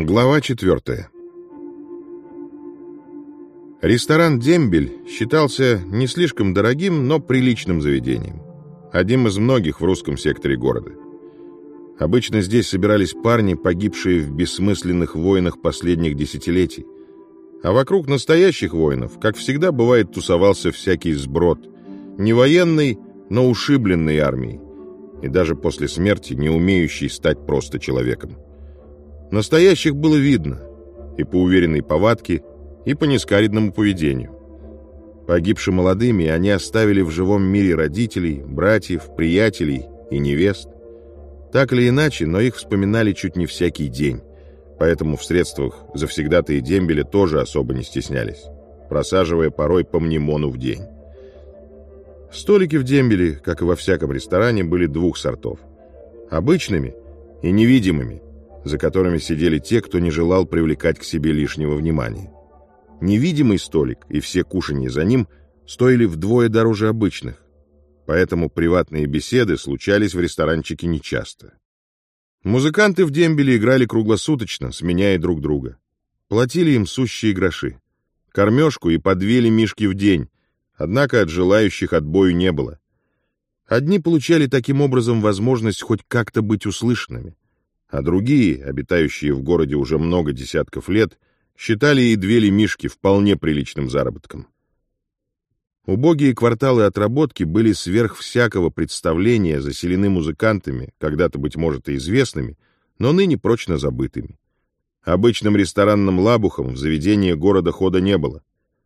Глава четвертая. Ресторан «Дембель» считался не слишком дорогим, но приличным заведением. Одним из многих в русском секторе города. Обычно здесь собирались парни, погибшие в бессмысленных войнах последних десятилетий. А вокруг настоящих воинов, как всегда бывает, тусовался всякий сброд. Не военный, но ушибленный армией. И даже после смерти не умеющий стать просто человеком. Настоящих было видно и по уверенной повадке, и по нескаридному поведению. Погибши молодыми, они оставили в живом мире родителей, братьев, приятелей и невест. Так или иначе, но их вспоминали чуть не всякий день, поэтому в средствах завсегда-то и дембеля тоже особо не стеснялись, просаживая порой по мнемону в день. Столики в дембеле, как и во всяком ресторане, были двух сортов. Обычными и невидимыми – за которыми сидели те, кто не желал привлекать к себе лишнего внимания. Невидимый столик и все кушанья за ним стоили вдвое дороже обычных, поэтому приватные беседы случались в ресторанчике нечасто. Музыканты в дембеле играли круглосуточно, сменяя друг друга. Платили им сущие гроши. Кормежку и по две лемишки в день, однако от желающих отбою не было. Одни получали таким образом возможность хоть как-то быть услышанными — а другие, обитающие в городе уже много десятков лет, считали и две лемишки вполне приличным заработком. Убогие кварталы отработки были сверх всякого представления заселены музыкантами, когда-то, быть может, и известными, но ныне прочно забытыми. Обычным ресторанным лабухом в заведение города хода не было.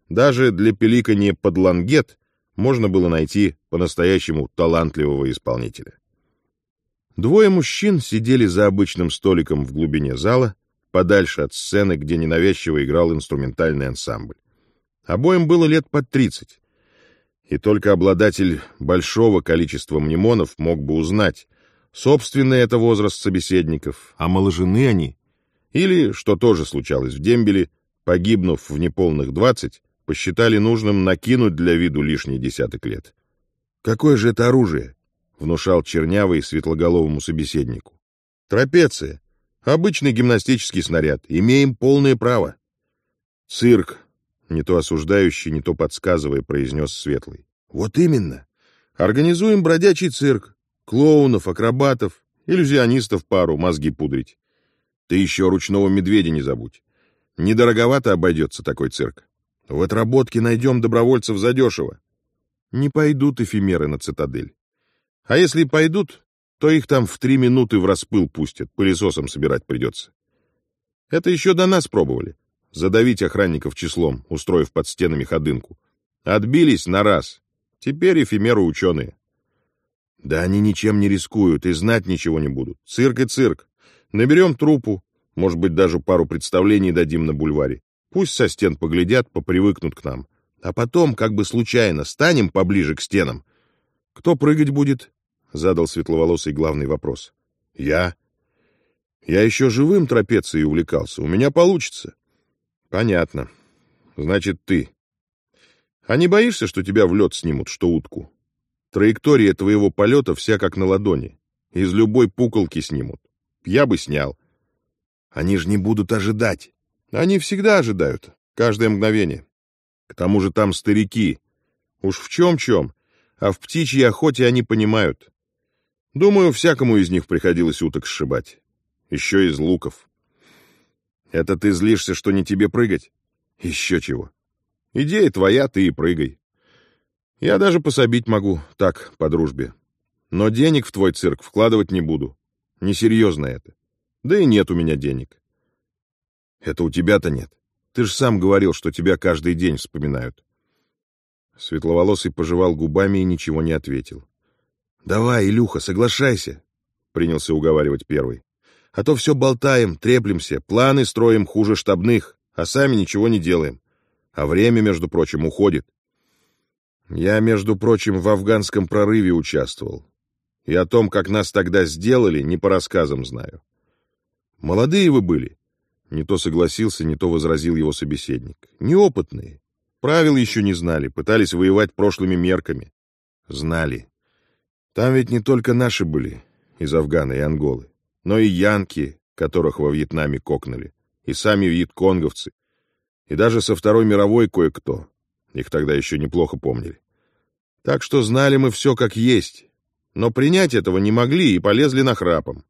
Даже для пеликания под лангет можно было найти по-настоящему талантливого исполнителя. Двое мужчин сидели за обычным столиком в глубине зала, подальше от сцены, где ненавязчиво играл инструментальный ансамбль. Обоим было лет под тридцать. И только обладатель большого количества мнемонов мог бы узнать, собственный это возраст собеседников, а моложены они, или, что тоже случалось в дембеле, погибнув в неполных двадцать, посчитали нужным накинуть для виду лишний десяток лет. Какое же это оружие? Внушал чернявый светлоголовому собеседнику. Трапеция. Обычный гимнастический снаряд. Имеем полное право. Цирк. Не то осуждающий, не то подсказывая, произнес Светлый. Вот именно. Организуем бродячий цирк. Клоунов, акробатов, иллюзионистов пару, мозги пудрить. Ты еще ручного медведя не забудь. Недороговато обойдется такой цирк. В отработке найдем добровольцев задешево. Не пойдут эфемеры на цитадель. А если пойдут, то их там в три минуты в распыл пустят, пылесосом собирать придется. Это еще до нас пробовали. Задавить охранников числом, устроив под стенами ходынку. Отбились на раз. Теперь эфемеры ученые. Да они ничем не рискуют и знать ничего не будут. Цирк и цирк. Наберем трупу, может быть, даже пару представлений дадим на бульваре. Пусть со стен поглядят, попривыкнут к нам. А потом, как бы случайно, станем поближе к стенам. Кто прыгать будет? — задал светловолосый главный вопрос. «Я. Я еще живым трапецией увлекался. У меня получится». «Понятно. Значит, ты. А не боишься, что тебя в лед снимут, что утку? Траектория твоего полета вся как на ладони. Из любой пуколки снимут. Я бы снял. Они же не будут ожидать. Они всегда ожидают. Каждое мгновение. К тому же там старики. Уж в чем-чем, а в птичьей охоте они понимают. Думаю, всякому из них приходилось уток сшибать. Еще из луков. Это ты злишься, что не тебе прыгать? Еще чего. Идея твоя, ты и прыгай. Я даже пособить могу, так, по дружбе. Но денег в твой цирк вкладывать не буду. Несерьезно это. Да и нет у меня денег. Это у тебя-то нет. Ты же сам говорил, что тебя каждый день вспоминают. Светловолосый пожевал губами и ничего не ответил. «Давай, Илюха, соглашайся», — принялся уговаривать первый. «А то все болтаем, треплемся, планы строим хуже штабных, а сами ничего не делаем. А время, между прочим, уходит. Я, между прочим, в афганском прорыве участвовал. И о том, как нас тогда сделали, не по рассказам знаю. Молодые вы были. Не то согласился, не то возразил его собеседник. Неопытные. Правил еще не знали, пытались воевать прошлыми мерками. Знали. Там ведь не только наши были, из Афгана и Анголы, но и янки, которых во Вьетнаме кокнули. и сами вьетконговцы, и даже со Второй мировой кое-кто. Их тогда еще неплохо помнили. Так что знали мы все как есть, но принять этого не могли и полезли на храпом.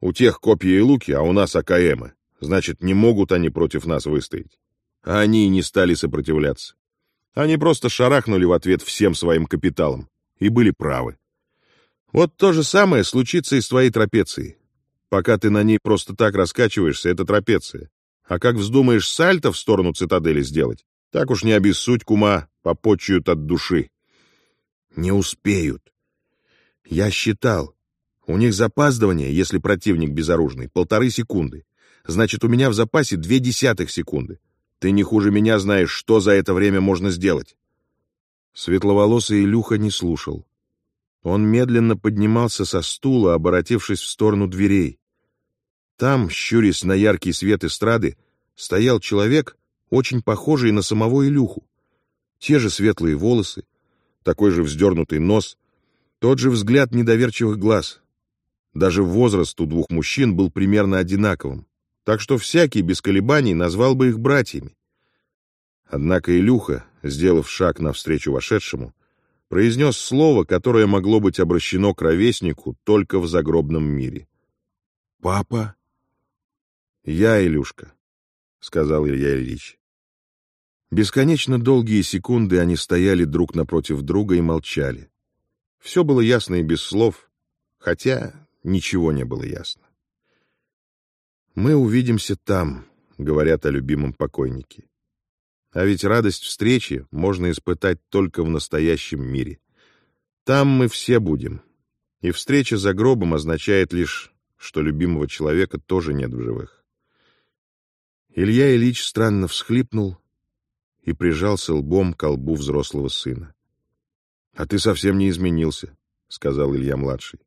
У тех копья и луки, а у нас АКМы. Значит, не могут они против нас выстоять. А они и не стали сопротивляться. Они просто шарахнули в ответ всем своим капиталом и были правы. Вот то же самое случится и с твоей трапецией. Пока ты на ней просто так раскачиваешься, это трапеция. А как вздумаешь сальто в сторону цитадели сделать, так уж не обессудь, кума, попочуют от души. Не успеют. Я считал. У них запаздывание, если противник безоружный, полторы секунды. Значит, у меня в запасе две десятых секунды. Ты не хуже меня знаешь, что за это время можно сделать. Светловолосый Илюха не слушал. Он медленно поднимался со стула, оборотившись в сторону дверей. Там, щурясь на яркий свет эстрады, стоял человек, очень похожий на самого Илюху. Те же светлые волосы, такой же вздернутый нос, тот же взгляд недоверчивых глаз. Даже возраст у двух мужчин был примерно одинаковым, так что всякий без колебаний назвал бы их братьями. Однако Илюха, сделав шаг навстречу вошедшему, произнес слово, которое могло быть обращено к ровеснику только в загробном мире. «Папа?» «Я, Илюшка», — сказал Илья Ильич. Бесконечно долгие секунды они стояли друг напротив друга и молчали. Все было ясно и без слов, хотя ничего не было ясно. «Мы увидимся там», — говорят о любимом покойнике. А ведь радость встречи можно испытать только в настоящем мире. Там мы все будем, и встреча за гробом означает лишь, что любимого человека тоже нет в живых. Илья Ильич странно всхлипнул и прижался лбом к лбу взрослого сына. — А ты совсем не изменился, — сказал Илья-младший.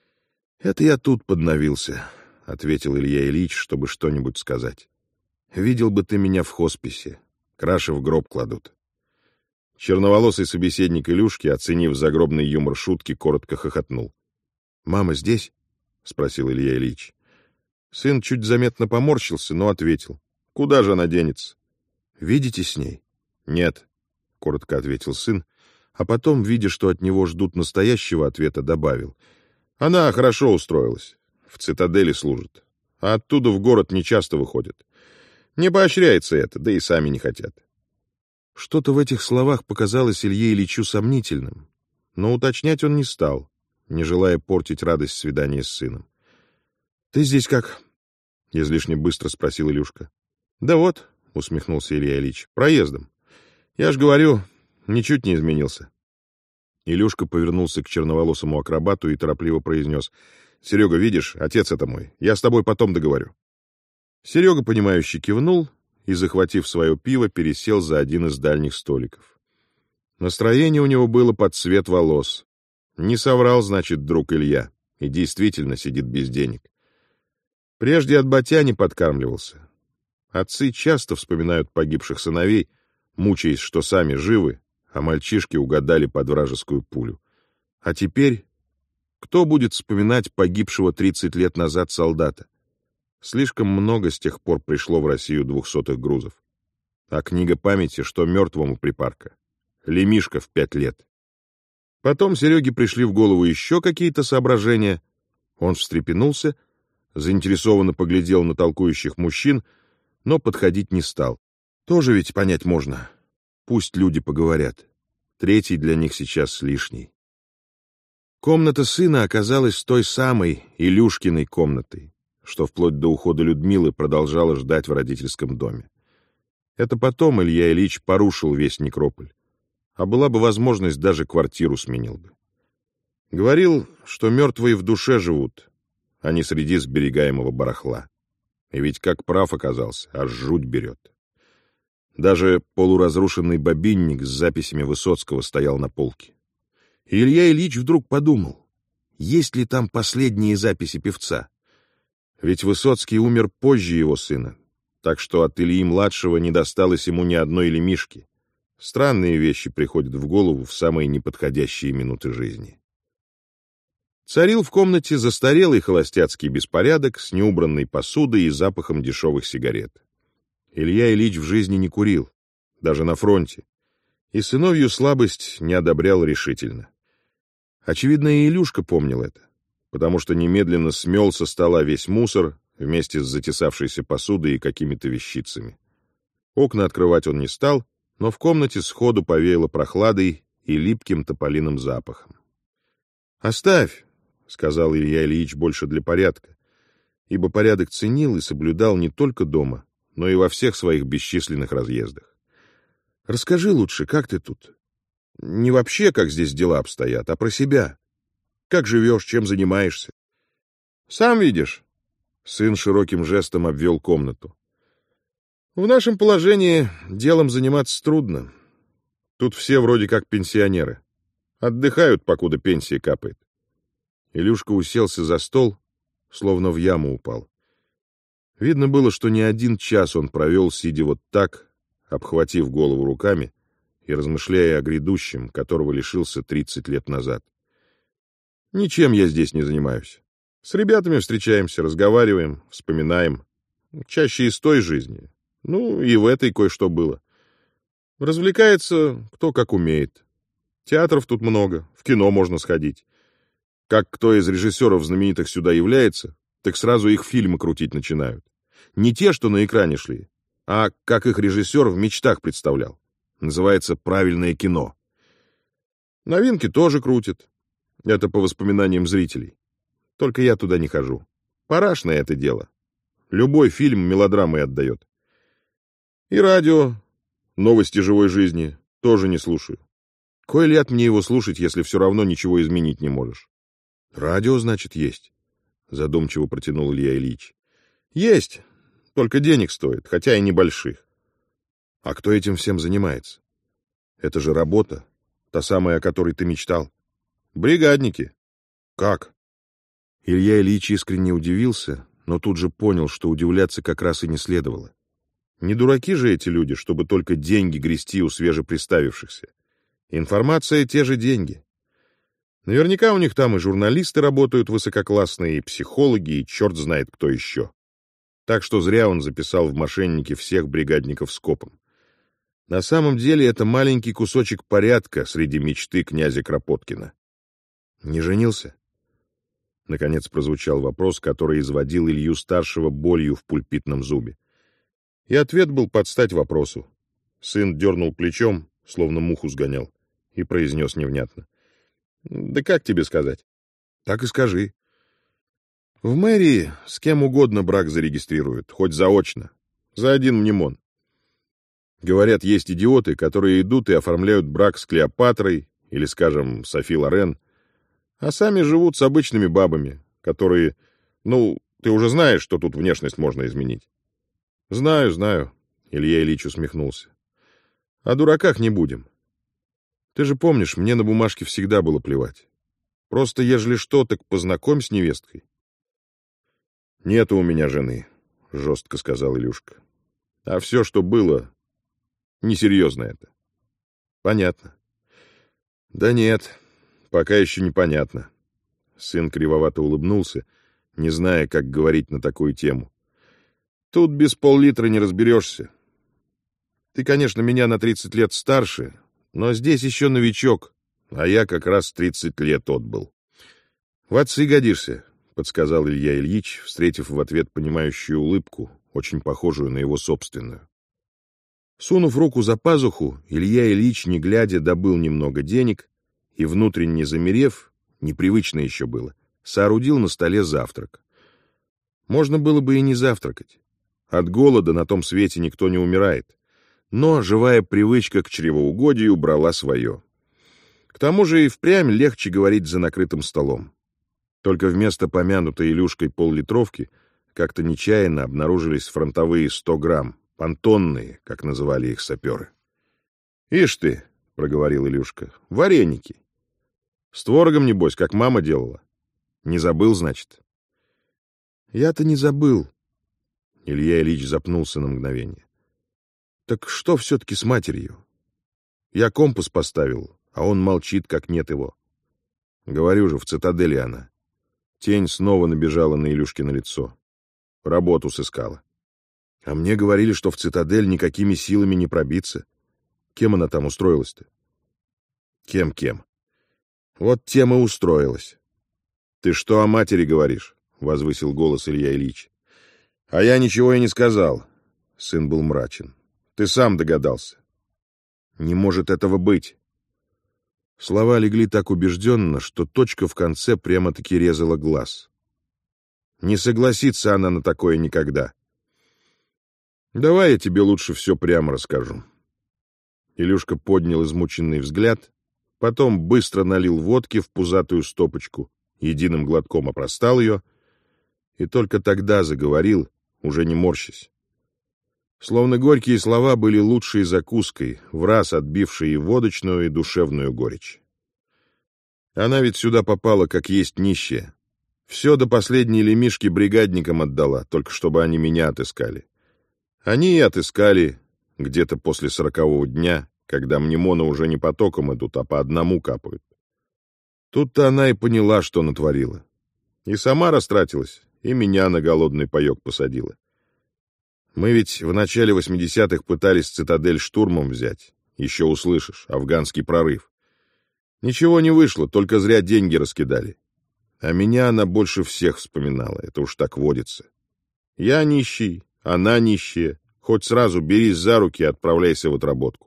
— Это я тут подновился, — ответил Илья Ильич, чтобы что-нибудь сказать. — Видел бы ты меня в хосписе. Краши в гроб кладут. Черноволосый собеседник Илюшки, оценив загробный юмор шутки, коротко хохотнул. — Мама здесь? — спросил Илья Ильич. Сын чуть заметно поморщился, но ответил. Куда же она денется? Видите с ней? Нет, коротко ответил сын, а потом, видя, что от него ждут настоящего ответа, добавил. Она хорошо устроилась. В цитадели служит. А оттуда в город нечасто выходит. Не поощряется это, да и сами не хотят. Что-то в этих словах показалось Илье Ильичу сомнительным, но уточнять он не стал, не желая портить радость свидания с сыном. — Ты здесь как? — излишне быстро спросил Илюшка. Да вот, усмехнулся Илья Ильич, проездом. Я ж говорю, ничуть не изменился. Илюшка повернулся к черноволосому акробату и торопливо произнес. «Серега, видишь, отец это мой. Я с тобой потом договорю». Серега, понимающе кивнул и, захватив свое пиво, пересел за один из дальних столиков. Настроение у него было под цвет волос. Не соврал, значит, друг Илья, и действительно сидит без денег. Прежде от батя не подкармливался, Отцы часто вспоминают погибших сыновей, мучаясь, что сами живы, а мальчишки угадали под вражескую пулю. А теперь кто будет вспоминать погибшего 30 лет назад солдата? Слишком много с тех пор пришло в Россию двухсотых грузов. А книга памяти, что мертвому припарка. Лемишка в пять лет. Потом Сереге пришли в голову еще какие-то соображения. Он встрепенулся, заинтересованно поглядел на толкующих мужчин — но подходить не стал. Тоже ведь понять можно. Пусть люди поговорят. Третий для них сейчас лишний. Комната сына оказалась той самой Илюшкиной комнатой, что вплоть до ухода Людмилы продолжала ждать в родительском доме. Это потом Илья Ильич порушил весь некрополь. А была бы возможность, даже квартиру сменил бы. Говорил, что мертвые в душе живут, а не среди сберегаемого барахла. И ведь как прав оказался, аж жуть берет. Даже полуразрушенный бобинник с записями Высоцкого стоял на полке. И Илья Ильич вдруг подумал, есть ли там последние записи певца. Ведь Высоцкий умер позже его сына, так что от Ильи-младшего не досталось ему ни одной лемишки. Странные вещи приходят в голову в самые неподходящие минуты жизни. Царил в комнате застарелый холостяцкий беспорядок с неубранной посудой и запахом дешевых сигарет. Илья Ильич в жизни не курил, даже на фронте, и сыновью слабость не одобрял решительно. Очевидно, и Илюшка помнил это, потому что немедленно смел со стола весь мусор вместе с затесавшейся посудой и какими-то вещицами. Окна открывать он не стал, но в комнате сходу повеяло прохладой и липким тополиным запахом. «Оставь!» — сказал Илья Ильич больше для порядка, ибо порядок ценил и соблюдал не только дома, но и во всех своих бесчисленных разъездах. «Расскажи лучше, как ты тут? Не вообще, как здесь дела обстоят, а про себя. Как живешь, чем занимаешься?» «Сам видишь». Сын широким жестом обвел комнату. «В нашем положении делом заниматься трудно. Тут все вроде как пенсионеры. Отдыхают, покуда пенсия капает. Илюшка уселся за стол, словно в яму упал. Видно было, что не один час он провел, сидя вот так, обхватив голову руками и размышляя о грядущем, которого лишился тридцать лет назад. Ничем я здесь не занимаюсь. С ребятами встречаемся, разговариваем, вспоминаем. Чаще из той жизни. Ну, и в этой кое-что было. Развлекается кто как умеет. Театров тут много, в кино можно сходить. Как кто из режиссеров знаменитых сюда является, так сразу их фильмы крутить начинают. Не те, что на экране шли, а как их режиссер в мечтах представлял. Называется «Правильное кино». Новинки тоже крутят. Это по воспоминаниям зрителей. Только я туда не хожу. Парашное это дело. Любой фильм мелодрамой отдает. И радио, новости живой жизни тоже не слушаю. Кой лет мне его слушать, если все равно ничего изменить не можешь? Радио, значит, есть. Задумчиво протянул Илья Ильич. Есть, только денег стоит, хотя и небольших. А кто этим всем занимается? Это же работа, та самая, о которой ты мечтал. Бригадники. Как? Илья Ильич искренне удивился, но тут же понял, что удивляться как раз и не следовало. Не дураки же эти люди, чтобы только деньги грести у свежеприставившихся. Информация — те же деньги. Наверняка у них там и журналисты работают высококлассные, и психологи, и черт знает кто еще. Так что зря он записал в мошенники всех бригадников скопом. На самом деле это маленький кусочек порядка среди мечты князя Кропоткина. Не женился? Наконец прозвучал вопрос, который изводил Илью-старшего болью в пульпитном зубе. И ответ был под стать вопросу. Сын дернул плечом, словно муху сгонял, и произнес невнятно. Да как тебе сказать? Так и скажи. В мэрии с кем угодно брак зарегистрируют, хоть заочно. За один мнемон. Говорят, есть идиоты, которые идут и оформляют брак с Клеопатрой или, скажем, Софи Лорен, а сами живут с обычными бабами, которые... Ну, ты уже знаешь, что тут внешность можно изменить. Знаю, знаю, Илья Ильич усмехнулся. О дураках не будем. Ты же помнишь, мне на бумажке всегда было плевать. Просто, ежели что, так познакомь с невесткой. — Нету у меня жены, — жестко сказал Илюшка. — А все, что было, несерьезно это. — Понятно. — Да нет, пока еще непонятно. Сын кривовато улыбнулся, не зная, как говорить на такую тему. — Тут без пол-литра не разберешься. Ты, конечно, меня на тридцать лет старше, но здесь еще новичок, а я как раз тридцать лет отбыл. — В отцы годишься, — подсказал Илья Ильич, встретив в ответ понимающую улыбку, очень похожую на его собственную. Сунув руку за пазуху, Илья Ильич, не глядя, добыл немного денег и, внутренне замерев, непривычно еще было, соорудил на столе завтрак. Можно было бы и не завтракать. От голода на том свете никто не умирает но живая привычка к чревоугодию брала свое. К тому же и впрямь легче говорить за накрытым столом. Только вместо помянутой Илюшкой поллитровки как-то нечаянно обнаружились фронтовые сто грамм, понтонные, как называли их саперы. — Ишь ты, — проговорил Илюшка, — вареники. С творогом, небось, как мама делала. Не забыл, значит? — Я-то не забыл. Илья Ильич запнулся на мгновение. Так что все-таки с матерью? Я компас поставил, а он молчит, как нет его. Говорю же, в цитадели она. Тень снова набежала на Илюшкино лицо. Работу сыскала. А мне говорили, что в цитадель никакими силами не пробиться. Кем она там устроилась-то? Кем-кем? Вот тем и устроилась. Ты что о матери говоришь? Возвысил голос Илья Ильич. А я ничего и не сказал. Сын был мрачен. Ты сам догадался. Не может этого быть. Слова легли так убежденно, что точка в конце прямо-таки резала глаз. Не согласится она на такое никогда. Давай я тебе лучше все прямо расскажу. Илюшка поднял измученный взгляд, потом быстро налил водки в пузатую стопочку, единым глотком опростал ее и только тогда заговорил, уже не морщась. Словно горькие слова были лучшей закуской, в раз отбившей и водочную, и душевную горечь. Она ведь сюда попала, как есть нищая. Все до последней лемишки бригадникам отдала, только чтобы они меня отыскали. Они и отыскали где-то после сорокового дня, когда мнемоны уже не потоком идут, а по одному капают. Тут-то она и поняла, что натворила. И сама растратилась, и меня на голодный паек посадила. Мы ведь в начале 80-х пытались цитадель штурмом взять. Еще услышишь, афганский прорыв. Ничего не вышло, только зря деньги раскидали. А меня она больше всех вспоминала, это уж так водится. Я нищий, она нищая. Хоть сразу берись за руки и отправляйся в отработку.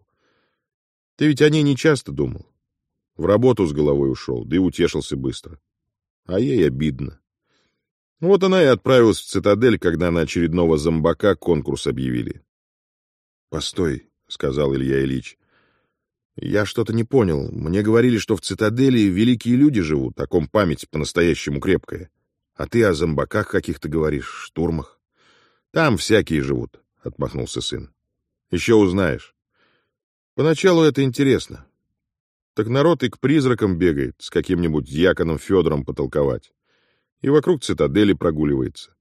Ты ведь о ней не часто думал. В работу с головой ушел, да и утешился быстро. А ей обидно. Вот она и отправилась в цитадель, когда на очередного зомбака конкурс объявили. — Постой, — сказал Илья Ильич. — Я что-то не понял. Мне говорили, что в цитадели великие люди живут, о ком память по-настоящему крепкая. А ты о зомбаках каких-то говоришь, штурмах. — Там всякие живут, — отмахнулся сын. — Еще узнаешь. Поначалу это интересно. Так народ и к призракам бегает, с каким-нибудь Яконом Федором потолковать и вокруг цитадели прогуливается.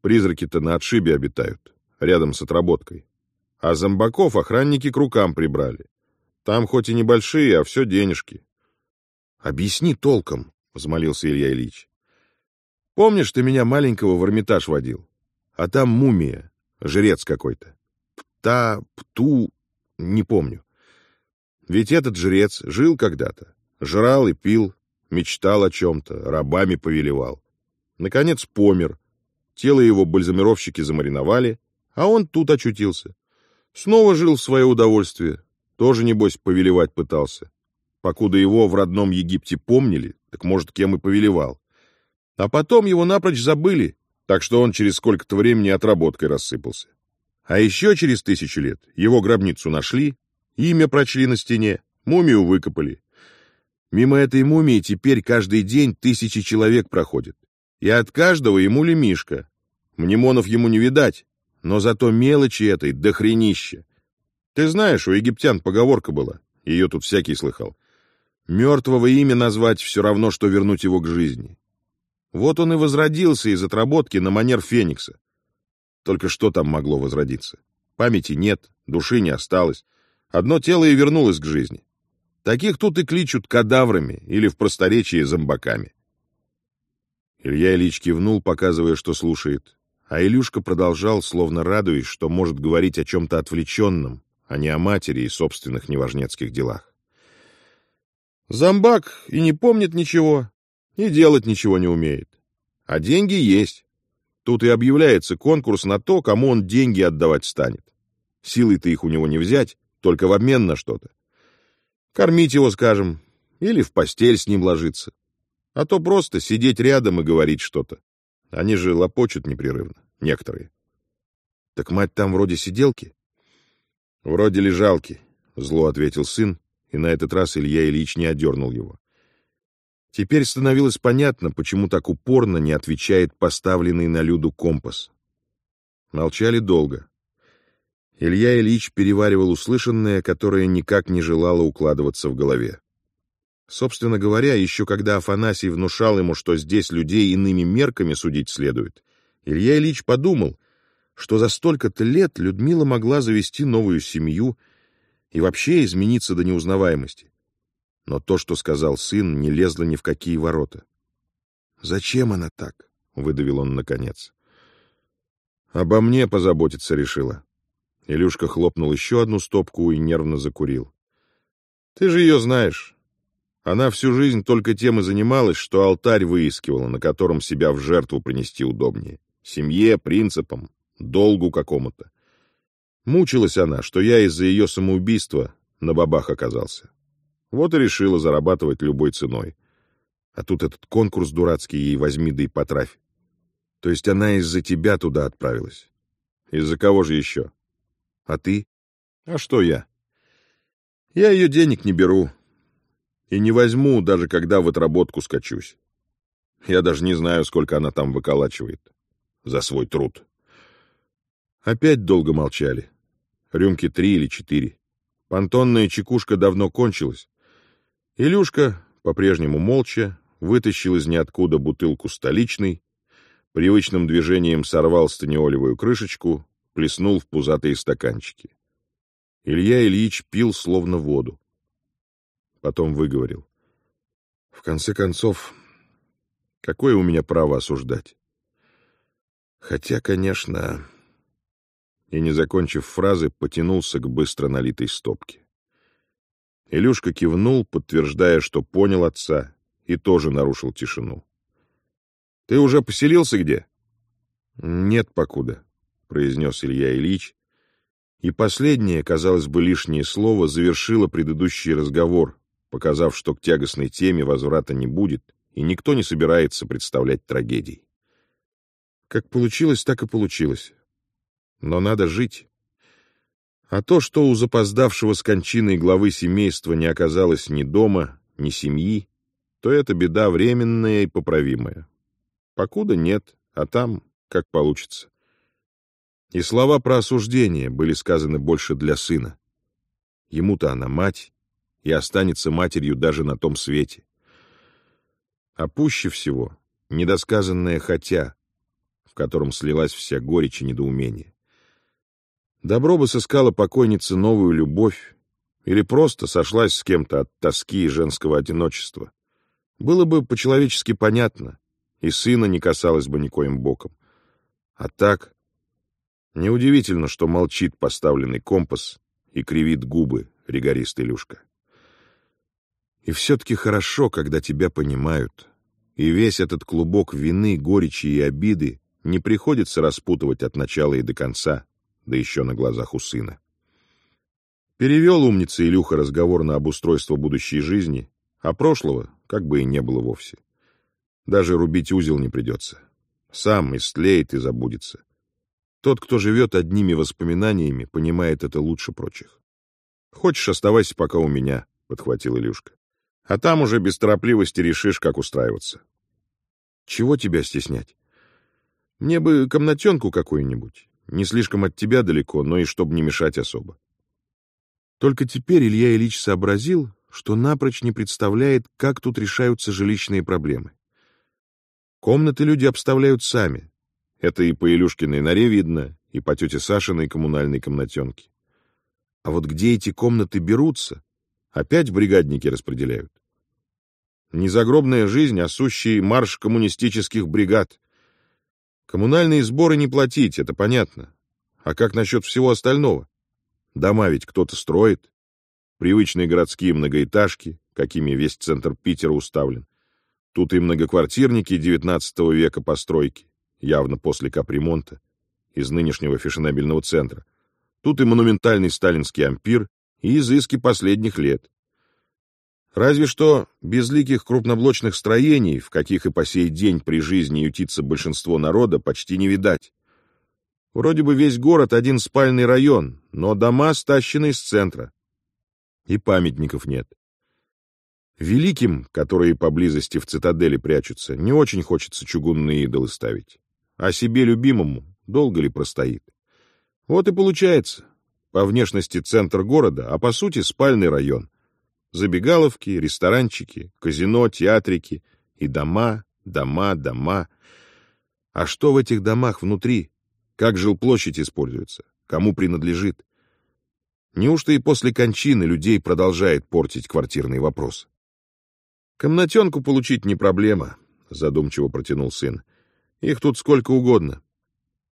Призраки-то на отшибе обитают, рядом с отработкой. А зомбаков охранники к рукам прибрали. Там хоть и небольшие, а все денежки. — Объясни толком, — взмолился Илья Ильич. — Помнишь, ты меня маленького в Эрмитаж водил? А там мумия, жрец какой-то. Пта, пту, не помню. Ведь этот жрец жил когда-то, жрал и пил, мечтал о чем-то, рабами повелевал. Наконец помер. Тело его бальзамировщики замариновали, а он тут очутился. Снова жил в свое удовольствие, тоже, небось, повелевать пытался. Покуда его в родном Египте помнили, так, может, кем и повелевал. А потом его напрочь забыли, так что он через сколько-то времени отработкой рассыпался. А еще через тысячу лет его гробницу нашли, имя прочли на стене, мумию выкопали, Мимо этой мумии теперь каждый день тысячи человек проходят. И от каждого ему лемишка. Мнемонов ему не видать, но зато мелочи этой дохренища. Ты знаешь, у египтян поговорка была, ее тут всякий слыхал. Мертвого имя назвать все равно, что вернуть его к жизни. Вот он и возродился из отработки на манер Феникса. Только что там могло возродиться? Памяти нет, души не осталось. Одно тело и вернулось к жизни. Таких тут и кличут кадаврами или в просторечии зомбаками. Илья Ильич кивнул, показывая, что слушает, а Илюшка продолжал, словно радуясь, что может говорить о чем-то отвлеченном, а не о матери и собственных неважнецких делах. Зомбак и не помнит ничего, и делать ничего не умеет. А деньги есть. Тут и объявляется конкурс на то, кому он деньги отдавать станет. Силой-то их у него не взять, только в обмен на что-то. Кормить его, скажем, или в постель с ним ложиться. А то просто сидеть рядом и говорить что-то. Они же лопочут непрерывно, некоторые. Так мать там вроде сиделки? Вроде лежалки, зло ответил сын, и на этот раз Илья Ильич не одернул его. Теперь становилось понятно, почему так упорно не отвечает поставленный на Люду компас. Молчали долго. Илья Ильич переваривал услышанное, которое никак не желало укладываться в голове. Собственно говоря, еще когда Афанасий внушал ему, что здесь людей иными мерками судить следует, Илья Ильич подумал, что за столько-то лет Людмила могла завести новую семью и вообще измениться до неузнаваемости. Но то, что сказал сын, не лезло ни в какие ворота. Зачем она так? выдавил он наконец. Обо мне позаботиться решила. Илюшка хлопнул еще одну стопку и нервно закурил. Ты же ее знаешь. Она всю жизнь только тем и занималась, что алтарь выискивала, на котором себя в жертву принести удобнее. Семье, принципам, долгу какому-то. Мучилась она, что я из-за ее самоубийства на бабах оказался. Вот и решила зарабатывать любой ценой. А тут этот конкурс дурацкий ей возьми да и потравь. То есть она из-за тебя туда отправилась. Из-за кого же еще? А ты? А что я? Я ее денег не беру. И не возьму, даже когда в отработку скачусь. Я даже не знаю, сколько она там выколачивает. За свой труд. Опять долго молчали. Рюмки три или четыре. Понтонная чекушка давно кончилась. Илюшка, по-прежнему молча, вытащил из ниоткуда бутылку столичной, привычным движением сорвал станиолевую крышечку, плеснул в пузатые стаканчики. Илья Ильич пил словно воду. Потом выговорил. В конце концов, какое у меня право осуждать? Хотя, конечно... И, не закончив фразы, потянулся к быстро налитой стопке. Илюшка кивнул, подтверждая, что понял отца, и тоже нарушил тишину. «Ты уже поселился где?» «Нет, покуда», — произнес Илья Ильич, и последнее, казалось бы, лишнее слово завершило предыдущий разговор, показав, что к тягостной теме возврата не будет, и никто не собирается представлять трагедий. Как получилось, так и получилось. Но надо жить. А то, что у запоздавшего с кончиной главы семейства не оказалось ни дома, ни семьи, то это беда временная и поправимая. Покуда нет, а там как получится. И слова про осуждение были сказаны больше для сына. Ему-то она мать, и останется матерью даже на том свете. А пуще всего недосказанное «хотя», в котором слилась вся горечь и недоумение. Добро бы сыскала покойница новую любовь или просто сошлась с кем-то от тоски и женского одиночества. Было бы по-человечески понятно, и сына не касалось бы никоим боком. А так, неудивительно, что молчит поставленный компас и кривит губы ригорист Илюшка. И все-таки хорошо, когда тебя понимают, и весь этот клубок вины, горечи и обиды не приходится распутывать от начала и до конца, да еще на глазах у сына. Перевел умница Илюха разговор на обустройство будущей жизни, а прошлого как бы и не было вовсе. Даже рубить узел не придется. Сам истлеет и забудется. Тот, кто живет одними воспоминаниями, понимает это лучше прочих. «Хочешь, оставайся пока у меня», — подхватил Илюшка. «А там уже без торопливости решишь, как устраиваться». «Чего тебя стеснять? Мне бы комнатенку какую-нибудь. Не слишком от тебя далеко, но и чтобы не мешать особо. Только теперь Илья Ильич сообразил, что напрочь не представляет, как тут решаются жилищные проблемы. Комнаты люди обставляют сами. Это и по Илюшкиной норе видно, и по тете Сашиной коммунальной комнатенке. А вот где эти комнаты берутся, опять бригадники распределяют. Не загробная жизнь, а сущий марш коммунистических бригад. Коммунальные сборы не платить, это понятно. А как насчет всего остального? Дома ведь кто-то строит. Привычные городские многоэтажки, какими весь центр Питера уставлен. Тут и многоквартирники XIX века постройки, явно после капремонта, из нынешнего фешенебельного центра. Тут и монументальный сталинский ампир, и изыски последних лет. Разве что безликих крупноблочных строений, в каких и по сей день при жизни ютится большинство народа, почти не видать. Вроде бы весь город один спальный район, но дома стащены из центра. И памятников нет. Великим, которые поблизости в цитадели прячутся, не очень хочется чугунные идолы ставить. А себе любимому долго ли простоит? Вот и получается. По внешности центр города, а по сути спальный район — Забегаловки, ресторанчики, казино, театрики и дома, дома, дома. А что в этих домах внутри? Как жилплощадь используется? Кому принадлежит? Неужто и после кончины людей продолжает портить квартирный вопрос? Комнатенку получить не проблема. — задумчиво протянул сын. «Их тут сколько угодно.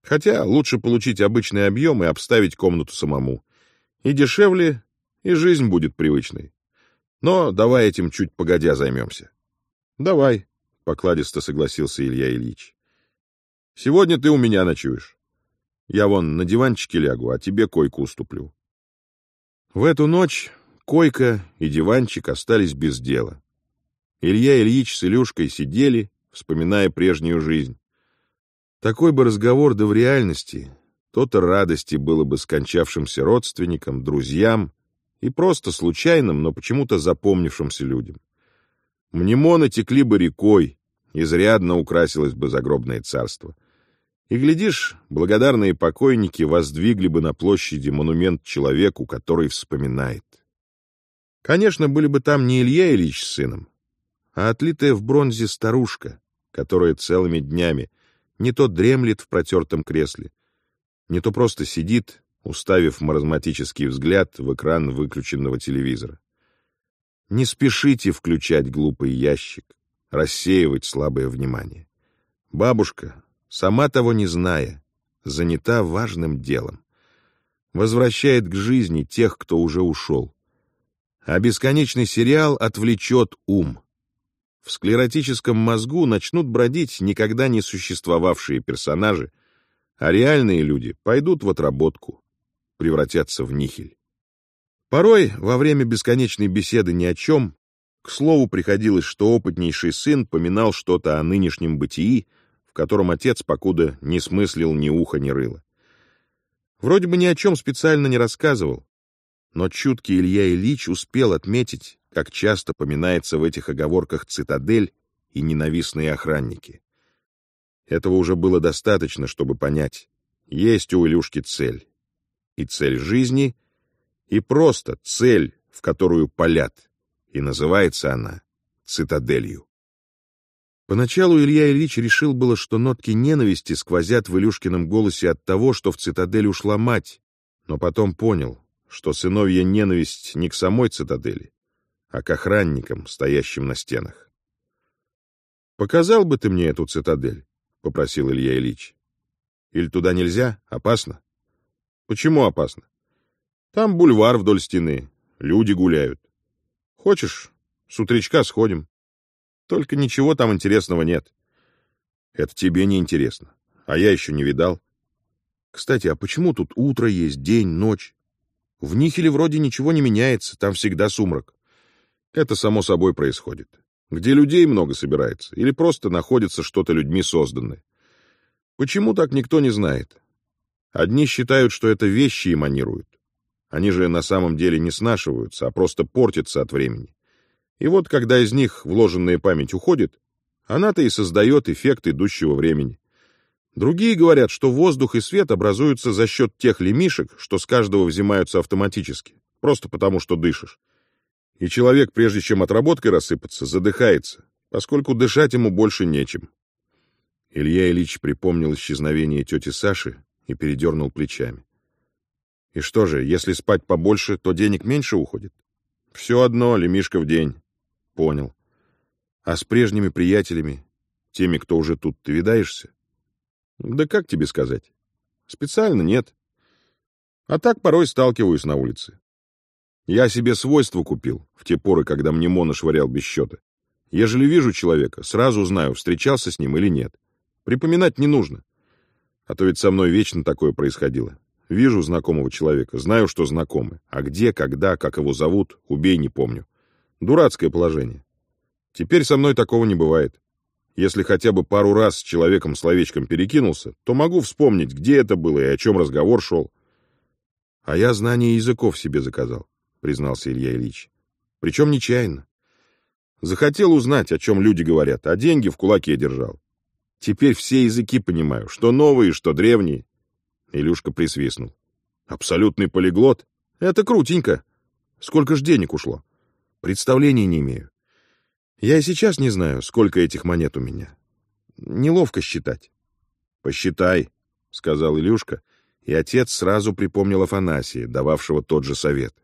Хотя лучше получить обычный объем и обставить комнату самому. И дешевле, и жизнь будет привычной. Но давай этим чуть погодя займемся». «Давай», — покладисто согласился Илья Ильич. «Сегодня ты у меня ночуешь. Я вон на диванчике лягу, а тебе койку уступлю». В эту ночь койка и диванчик остались без дела. Илья Ильич с Илюшкой сидели, вспоминая прежнюю жизнь. Такой бы разговор да в реальности, то-то радости было бы скончавшимся родственникам, друзьям и просто случайным, но почему-то запомнившимся людям. Мнемоны текли бы рекой, изрядно украсилось бы загробное царство. И, глядишь, благодарные покойники воздвигли бы на площади монумент человеку, который вспоминает. Конечно, были бы там не Илья Ильич с сыном, а отлитая в бронзе старушка, которая целыми днями не то дремлет в протертом кресле, не то просто сидит, уставив маразматический взгляд в экран выключенного телевизора. Не спешите включать глупый ящик, рассеивать слабое внимание. Бабушка, сама того не зная, занята важным делом. Возвращает к жизни тех, кто уже ушел. А бесконечный сериал отвлечет ум, в склеротическом мозгу начнут бродить никогда не существовавшие персонажи, а реальные люди пойдут в отработку, превратятся в нихель. Порой, во время бесконечной беседы ни о чем, к слову приходилось, что опытнейший сын поминал что-то о нынешнем бытии, в котором отец покуда не смыслил ни уха, ни рыла. Вроде бы ни о чем специально не рассказывал, но чуткий Илья Ильич успел отметить, как часто поминается в этих оговорках цитадель и ненавистные охранники. Этого уже было достаточно, чтобы понять, есть у Илюшки цель. И цель жизни, и просто цель, в которую палят, и называется она цитаделью. Поначалу Илья Ильич решил было, что нотки ненависти сквозят в Илюшкином голосе от того, что в цитадель ушла мать, но потом понял, что сыновья ненависть не к самой цитадели, а к охранникам, стоящим на стенах. «Показал бы ты мне эту цитадель?» — попросил Илья Ильич. «Или туда нельзя? Опасно?» «Почему опасно?» «Там бульвар вдоль стены, люди гуляют. Хочешь, с утречка сходим. Только ничего там интересного нет. Это тебе не интересно, а я еще не видал. Кстати, а почему тут утро есть, день, ночь? В Нихеле вроде ничего не меняется, там всегда сумрак. Это само собой происходит. Где людей много собирается, или просто находится что-то людьми созданное. Почему так никто не знает? Одни считают, что это вещи эманируют. Они же на самом деле не снашиваются, а просто портятся от времени. И вот когда из них вложенная память уходит, она-то и создает эффект идущего времени. Другие говорят, что воздух и свет образуются за счет тех лемишек, что с каждого взимаются автоматически, просто потому что дышишь. И человек, прежде чем отработкой рассыпаться, задыхается, поскольку дышать ему больше нечем. Илья Ильич припомнил исчезновение тети Саши и передернул плечами. И что же, если спать побольше, то денег меньше уходит? Все одно, лемишка в день. Понял. А с прежними приятелями, теми, кто уже тут, ты видаешься? Да как тебе сказать? Специально нет. А так порой сталкиваюсь на улице. Я себе свойство купил в те поры, когда мне Мона швырял без счета. Ежели вижу человека, сразу знаю, встречался с ним или нет. Припоминать не нужно. А то ведь со мной вечно такое происходило. Вижу знакомого человека, знаю, что знакомы. А где, когда, как его зовут, убей, не помню. Дурацкое положение. Теперь со мной такого не бывает. Если хотя бы пару раз с человеком словечком перекинулся, то могу вспомнить, где это было и о чем разговор шел. А я знание языков себе заказал, признался Илья Ильич. Причем нечаянно. Захотел узнать, о чем люди говорят, а деньги в кулаке держал. Теперь все языки понимаю, что новые, что древние. Илюшка присвистнул. Абсолютный полиглот? Это крутенько. Сколько ж денег ушло? Представления не имею. Я и сейчас не знаю, сколько этих монет у меня. Неловко считать. Посчитай, сказал Илюшка, и отец сразу припомнил Афанасия, дававшего тот же совет.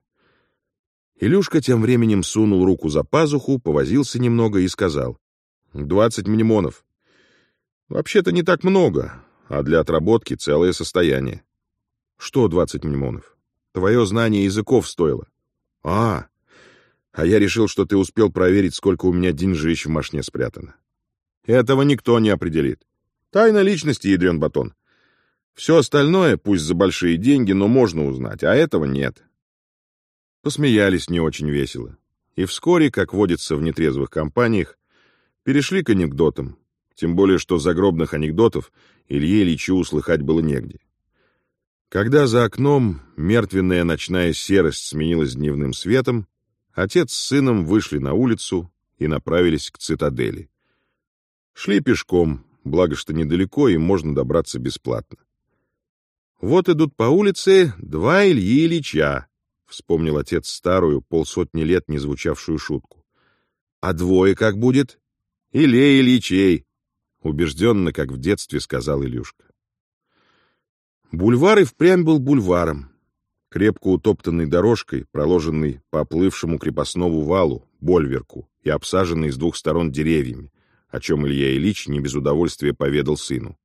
Илюшка тем временем сунул руку за пазуху, повозился немного и сказал. Двадцать мнемонов. Вообще-то не так много, а для отработки целое состояние. Что двадцать мнемонов? Твое знание языков стоило. А, а я решил, что ты успел проверить, сколько у меня деньжищ в машине спрятано. Этого никто не определит. Тайна личности, ядрен батон. Все остальное, пусть за большие деньги, но можно узнать, а этого нет. Посмеялись не очень весело. И вскоре, как водится в нетрезвых компаниях, перешли к анекдотам. Тем более, что загробных анекдотов Илье Ильичу услыхать было негде. Когда за окном мертвенная ночная серость сменилась дневным светом, отец с сыном вышли на улицу и направились к цитадели. Шли пешком, благо что недалеко и можно добраться бесплатно. Вот идут по улице два Ильи Ильича, вспомнил отец старую, полсотни лет не звучавшую шутку. А двое как будет? Илей Ильичей, убежденно, как в детстве сказал Илюшка. Бульвар и впрямь был бульваром, крепко утоптанной дорожкой, проложенной по оплывшему крепостному валу, больверку и обсаженной с двух сторон деревьями, о чем Илья Ильич не без удовольствия поведал сыну.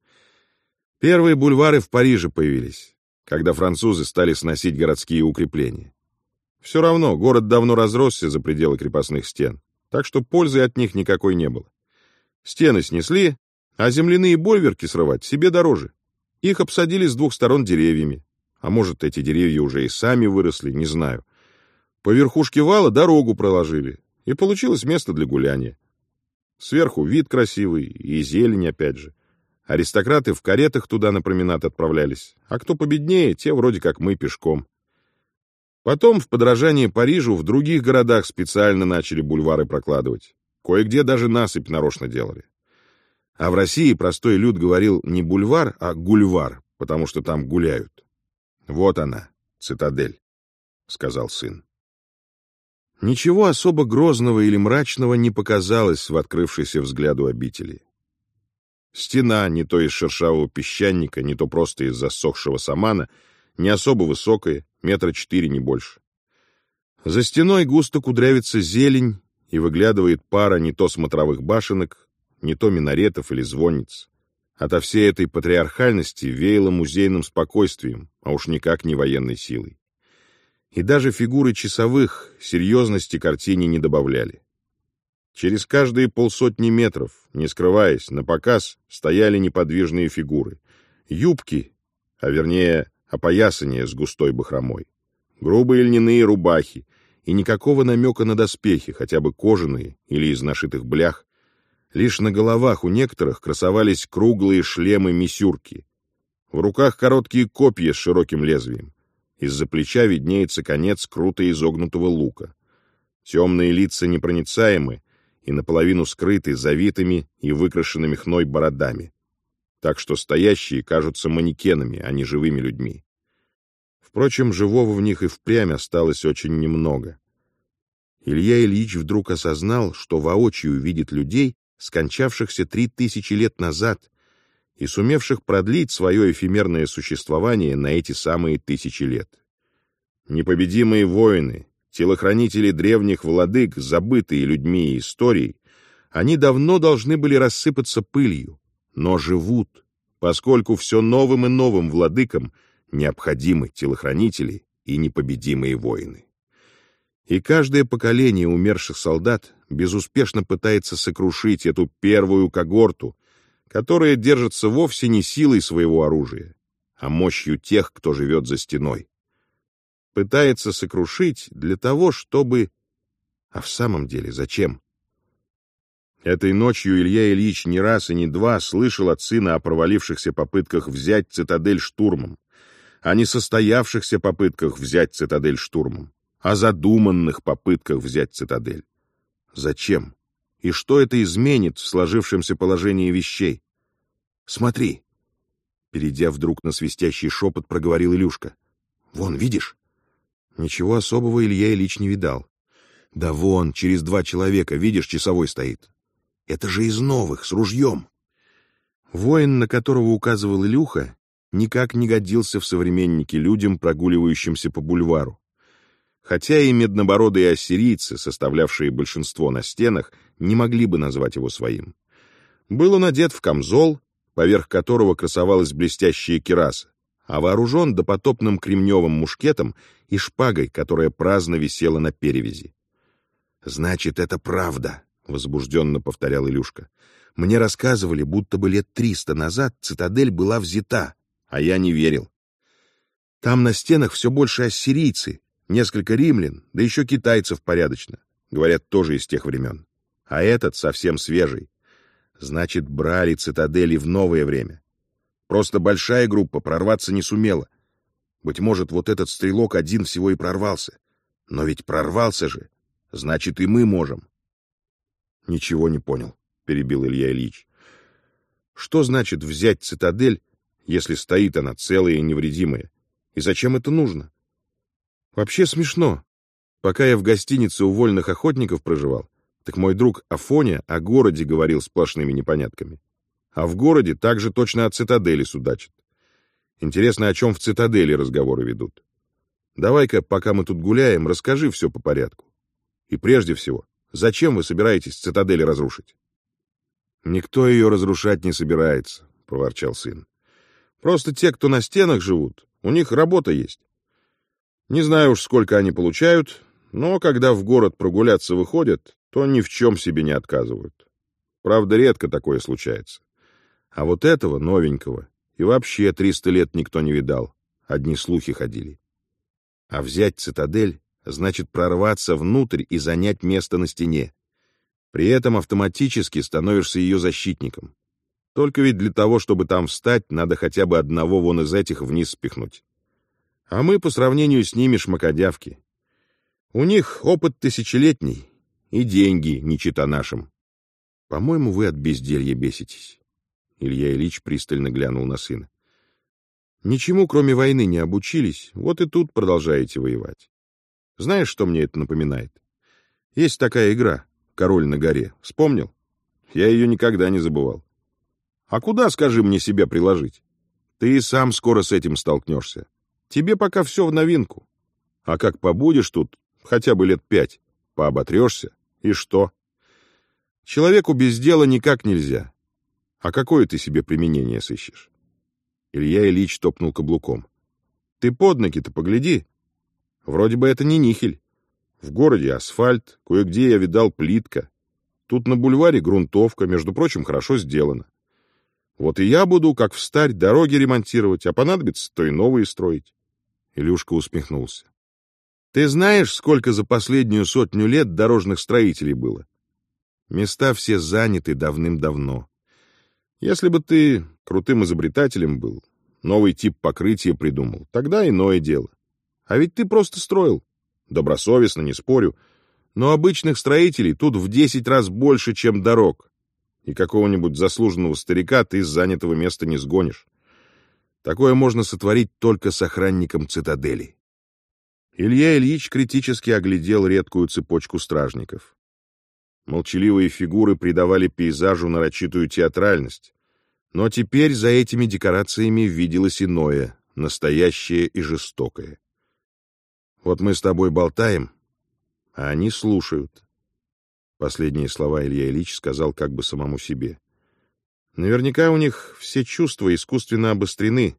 Первые бульвары в Париже появились, когда французы стали сносить городские укрепления. Все равно город давно разросся за пределы крепостных стен, так что пользы от них никакой не было. Стены снесли, а земляные больверки срывать себе дороже. Их обсадили с двух сторон деревьями. А может, эти деревья уже и сами выросли, не знаю. По верхушке вала дорогу проложили, и получилось место для гуляния. Сверху вид красивый, и зелень опять же. Аристократы в каретах туда на променад отправлялись, а кто победнее, те вроде как мы пешком. Потом, в подражание Парижу, в других городах специально начали бульвары прокладывать. Кое-где даже насыпь нарочно делали. А в России простой люд говорил не бульвар, а гульвар, потому что там гуляют. Вот она, цитадель, — сказал сын. Ничего особо грозного или мрачного не показалось в открывшейся взгляду обители. Стена, не то из шершавого песчаника, не то просто из засохшего самана, не особо высокая, метра четыре, не больше. За стеной густо кудрявится зелень, и выглядывает пара не то смотровых башенок, не то минаретов или звонниц. Ото всей этой патриархальности веяло музейным спокойствием, а уж никак не военной силой. И даже фигуры часовых серьезности картине не добавляли. Через каждые полсотни метров, не скрываясь, на показ стояли неподвижные фигуры. Юбки, а вернее опоясания с густой бахромой. Грубые льняные рубахи и никакого намека на доспехи, хотя бы кожаные или из нашитых блях. Лишь на головах у некоторых красовались круглые шлемы-мисюрки. В руках короткие копья с широким лезвием. Из-за плеча виднеется конец круто изогнутого лука. Темные лица непроницаемы, и наполовину скрыты завитыми и выкрашенными хной бородами, так что стоящие кажутся манекенами, а не живыми людьми. Впрочем, живого в них и впрямь осталось очень немного. Илья Ильич вдруг осознал, что воочию видит людей, скончавшихся три тысячи лет назад и сумевших продлить свое эфемерное существование на эти самые тысячи лет. Непобедимые воины, телохранители древних владык, забытые людьми и историей, они давно должны были рассыпаться пылью, но живут, поскольку все новым и новым владыкам необходимы телохранители и непобедимые воины. И каждое поколение умерших солдат безуспешно пытается сокрушить эту первую когорту, которая держится вовсе не силой своего оружия, а мощью тех, кто живет за стеной пытается сокрушить для того, чтобы... А в самом деле зачем? Этой ночью Илья Ильич не раз и не два слышал от сына о провалившихся попытках взять цитадель штурмом, о несостоявшихся попытках взять цитадель штурмом, о задуманных попытках взять цитадель. Зачем? И что это изменит в сложившемся положении вещей? Смотри. Перейдя вдруг на свистящий шепот, проговорил Илюшка. Вон, видишь? Ничего особого Илья Ильич не видал. Да вон, через два человека, видишь, часовой стоит. Это же из новых, с ружьем. Воин, на которого указывал Илюха, никак не годился в современнике людям, прогуливающимся по бульвару. Хотя и меднобородые ассирийцы, составлявшие большинство на стенах, не могли бы назвать его своим. Был он одет в камзол, поверх которого красовалась блестящая кираса, а вооружен допотопным кремневым мушкетом и шпагой, которая праздно висела на перевязи. «Значит, это правда», — возбужденно повторял Илюшка. «Мне рассказывали, будто бы лет триста назад цитадель была взята, а я не верил. Там на стенах все больше ассирийцы, несколько римлян, да еще китайцев порядочно. Говорят, тоже из тех времен. А этот совсем свежий. Значит, брали цитадели в новое время. Просто большая группа прорваться не сумела. Быть может, вот этот стрелок один всего и прорвался. Но ведь прорвался же. Значит, и мы можем. Ничего не понял, перебил Илья Ильич. Что значит взять цитадель, если стоит она целая и невредимая? И зачем это нужно? Вообще смешно. Пока я в гостинице у вольных охотников проживал, так мой друг Афоня о городе говорил сплошными непонятками. А в городе также точно о цитадели судачат. Интересно, о чем в цитадели разговоры ведут. Давай-ка, пока мы тут гуляем, расскажи все по порядку. И прежде всего, зачем вы собираетесь цитадели разрушить? Никто ее разрушать не собирается, проворчал сын. Просто те, кто на стенах живут, у них работа есть. Не знаю уж, сколько они получают, но когда в город прогуляться выходят, то ни в чем себе не отказывают. Правда, редко такое случается. А вот этого, новенького, и вообще триста лет никто не видал. Одни слухи ходили. А взять цитадель значит прорваться внутрь и занять место на стене. При этом автоматически становишься ее защитником. Только ведь для того, чтобы там встать, надо хотя бы одного вон из этих вниз спихнуть. А мы по сравнению с ними шмакодявки. У них опыт тысячелетний и деньги не чита нашим. По-моему, вы от безделья беситесь. Илья Ильич пристально глянул на сына. Ничему, кроме войны, не обучились, вот и тут продолжаете воевать. Знаешь, что мне это напоминает? Есть такая игра «Король на горе». Вспомнил? Я ее никогда не забывал. А куда, скажи мне, себя приложить? Ты и сам скоро с этим столкнешься. Тебе пока все в новинку. А как побудешь тут хотя бы лет пять, пооботрешься, и что? Человеку без дела никак нельзя. А какое ты себе применение сыщешь? Илья Ильич топнул каблуком. Ты под ноги-то погляди. Вроде бы это не нихель. В городе асфальт, кое-где я видал плитка. Тут на бульваре грунтовка, между прочим, хорошо сделана. Вот и я буду, как встарь, дороги ремонтировать, а понадобится, то и новые строить. Илюшка усмехнулся. Ты знаешь, сколько за последнюю сотню лет дорожных строителей было? Места все заняты давным-давно. Если бы ты крутым изобретателем был, новый тип покрытия придумал, тогда иное дело. А ведь ты просто строил. Добросовестно, не спорю. Но обычных строителей тут в десять раз больше, чем дорог. И какого-нибудь заслуженного старика ты из занятого места не сгонишь. Такое можно сотворить только с охранником цитадели. Илья Ильич критически оглядел редкую цепочку стражников. Молчаливые фигуры придавали пейзажу нарочитую театральность. Но теперь за этими декорациями виделось иное, настоящее и жестокое. Вот мы с тобой болтаем, а они слушают. Последние слова Илья Ильич сказал как бы самому себе. Наверняка у них все чувства искусственно обострены,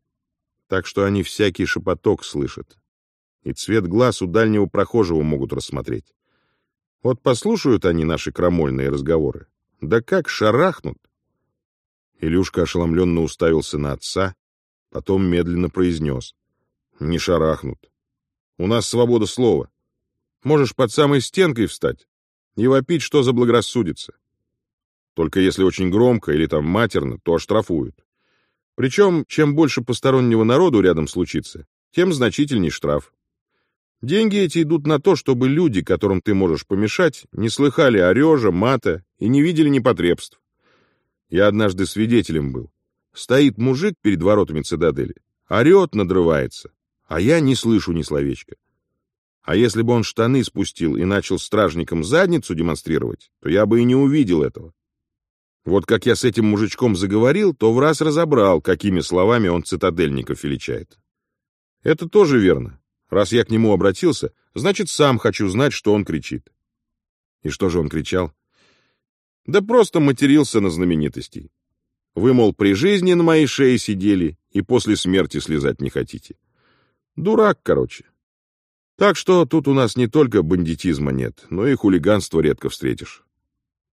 так что они всякий шепоток слышат. И цвет глаз у дальнего прохожего могут рассмотреть. Вот послушают они наши крамольные разговоры. Да как шарахнут! Илюшка ошеломленно уставился на отца, потом медленно произнес. Не шарахнут. У нас свобода слова. Можешь под самой стенкой встать и вопить, что заблагорассудится. Только если очень громко или там матерно, то оштрафуют. Причем, чем больше постороннего народу рядом случится, тем значительней штраф. Деньги эти идут на то, чтобы люди, которым ты можешь помешать, не слыхали орежа, мата и не видели непотребств. Я однажды свидетелем был. Стоит мужик перед воротами цитадели, орет, надрывается, а я не слышу ни словечка. А если бы он штаны спустил и начал стражникам задницу демонстрировать, то я бы и не увидел этого. Вот как я с этим мужичком заговорил, то в раз разобрал, какими словами он цитадельников величает. Это тоже верно. Раз я к нему обратился, значит, сам хочу знать, что он кричит. И что же он кричал? Да просто матерился на знаменитостей. Вы, мол, при жизни на моей шее сидели и после смерти слезать не хотите. Дурак, короче. Так что тут у нас не только бандитизма нет, но и хулиганства редко встретишь.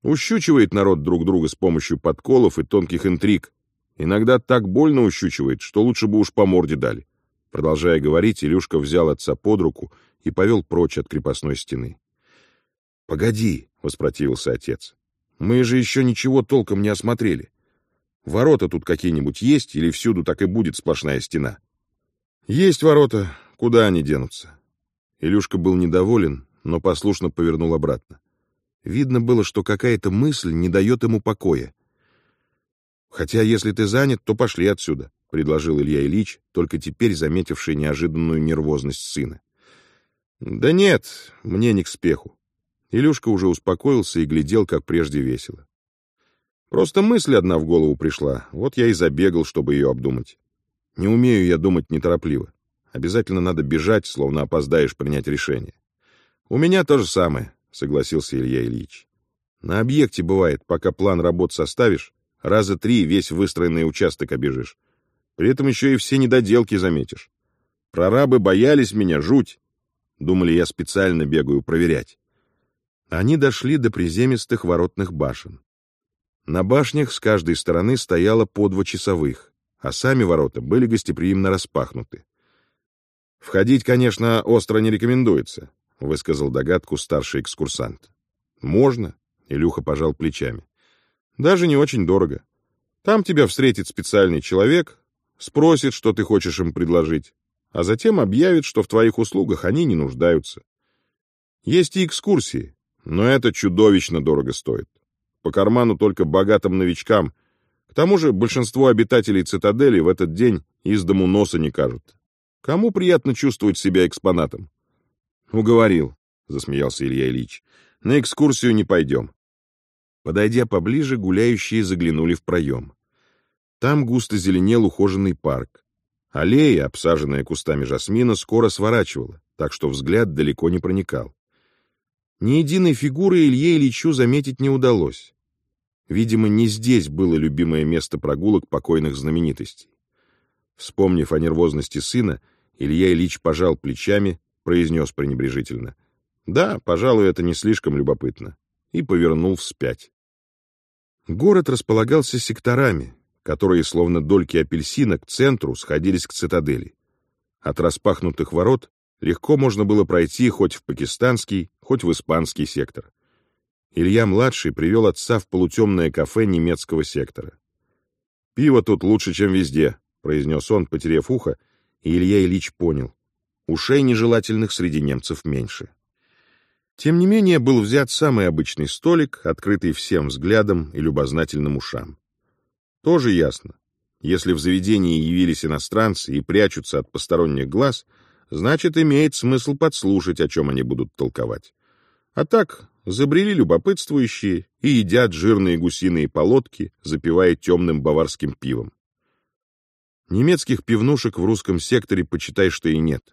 Ущучивает народ друг друга с помощью подколов и тонких интриг. Иногда так больно ущучивает, что лучше бы уж по морде дали. Продолжая говорить, Илюшка взял отца под руку и повел прочь от крепостной стены. — Погоди, — воспротивился отец. — Мы же еще ничего толком не осмотрели. Ворота тут какие-нибудь есть или всюду так и будет сплошная стена? — Есть ворота. Куда они денутся? Илюшка был недоволен, но послушно повернул обратно. Видно было, что какая-то мысль не дает ему покоя. «Хотя, если ты занят, то пошли отсюда», — предложил Илья Ильич, только теперь заметивший неожиданную нервозность сына. «Да нет, мне не к спеху». Илюшка уже успокоился и глядел, как прежде весело. Просто мысль одна в голову пришла, вот я и забегал, чтобы ее обдумать. Не умею я думать неторопливо. Обязательно надо бежать, словно опоздаешь принять решение. У меня то же самое, согласился Илья Ильич. На объекте бывает, пока план работ составишь, раза три весь выстроенный участок обежишь. При этом еще и все недоделки заметишь. Прорабы боялись меня, жуть. Думали, я специально бегаю проверять. Они дошли до приземистых воротных башен. На башнях с каждой стороны стояло по два часовых, а сами ворота были гостеприимно распахнуты. «Входить, конечно, остро не рекомендуется», — высказал догадку старший экскурсант. «Можно», — Илюха пожал плечами. «Даже не очень дорого. Там тебя встретит специальный человек, спросит, что ты хочешь им предложить, а затем объявит, что в твоих услугах они не нуждаются. Есть и экскурсии, но это чудовищно дорого стоит. По карману только богатым новичкам. К тому же большинство обитателей цитадели в этот день из дому носа не кажут. Кому приятно чувствовать себя экспонатом? Уговорил, засмеялся Илья Ильич. На экскурсию не пойдем. Подойдя поближе, гуляющие заглянули в проем. Там густо зеленел ухоженный парк. Аллея, обсаженная кустами жасмина, скоро сворачивала, так что взгляд далеко не проникал. Ни единой фигуры Илье Ильичу заметить не удалось. Видимо, не здесь было любимое место прогулок покойных знаменитостей. Вспомнив о нервозности сына, Илья Ильич пожал плечами, произнес пренебрежительно. «Да, пожалуй, это не слишком любопытно», и повернул вспять. Город располагался секторами, которые, словно дольки апельсина, к центру сходились к цитадели. От распахнутых ворот легко можно было пройти хоть в пакистанский, хоть в испанский сектор. Илья-младший привел отца в полутемное кафе немецкого сектора. «Пиво тут лучше, чем везде», — произнес он, потеряв ухо, и Илья Ильич понял. Ушей нежелательных среди немцев меньше. Тем не менее, был взят самый обычный столик, открытый всем взглядом и любознательным ушам. Тоже ясно. Если в заведении явились иностранцы и прячутся от посторонних глаз, значит, имеет смысл подслушать, о чем они будут толковать. А так, забрели любопытствующие и едят жирные гусиные полотки, запивая темным баварским пивом. Немецких пивнушек в русском секторе почитай, что и нет.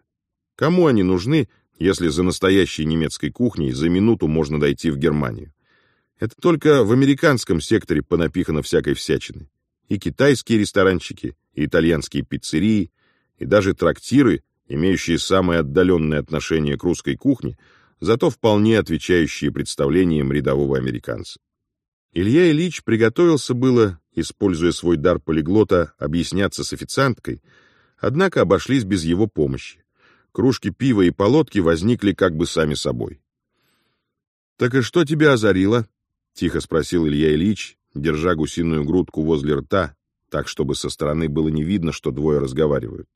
Кому они нужны, если за настоящей немецкой кухней за минуту можно дойти в Германию? Это только в американском секторе понапихано всякой всячины. И китайские ресторанчики, и итальянские пиццерии, и даже трактиры, имеющие самое отдаленное отношение к русской кухне, зато вполне отвечающие представлениям рядового американца. Илья Ильич приготовился было, используя свой дар полиглота, объясняться с официанткой, однако обошлись без его помощи кружки пива и полотки возникли как бы сами собой. «Так и что тебя озарило?» — тихо спросил Илья Ильич, держа гусиную грудку возле рта, так, чтобы со стороны было не видно, что двое разговаривают.